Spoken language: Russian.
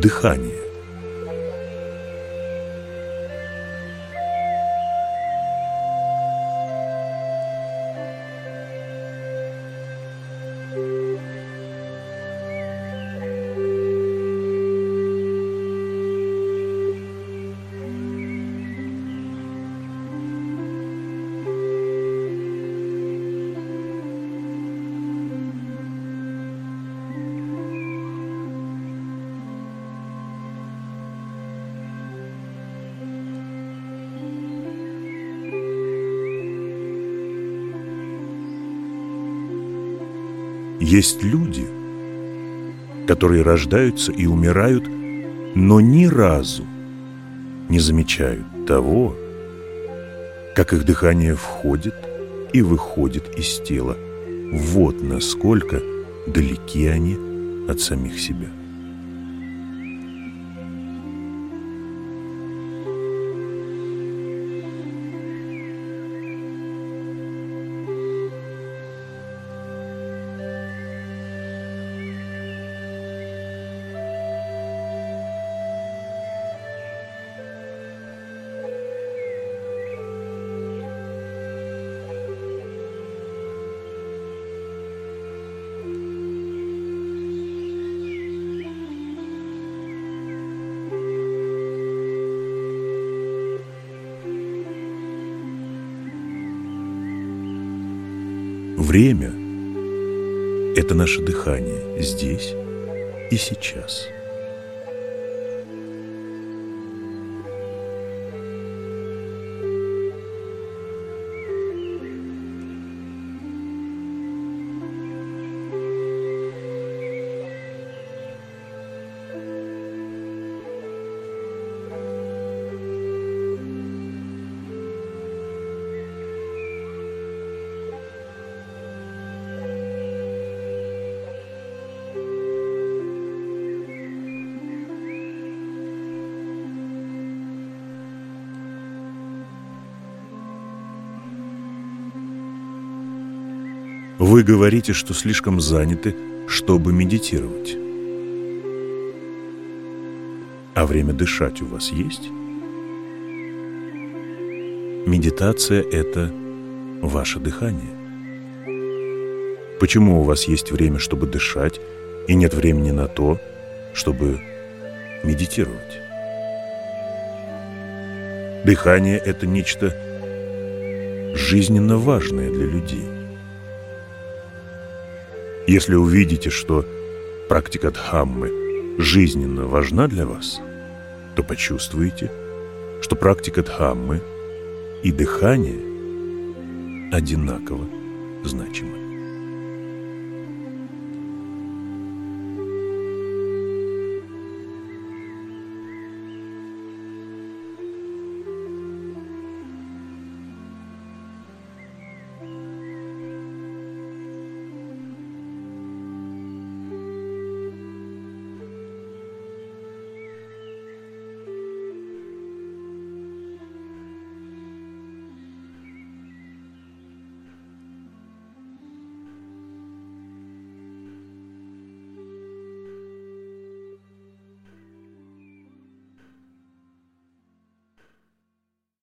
дыхание. Есть люди, которые рождаются и умирают, но ни разу не замечают того, как их дыхание входит и выходит из тела. Вот насколько далеки они от самих себя. Время – это наше дыхание здесь и сейчас. Вы говорите, что слишком заняты, чтобы медитировать. А время дышать у вас есть? Медитация – это ваше дыхание. Почему у вас есть время, чтобы дышать, и нет времени на то, чтобы медитировать? Дыхание – это нечто жизненно важное для людей. Если увидите, что практика Дхаммы жизненно важна для вас, то почувствуете, что практика Дхаммы и дыхание одинаково значимы.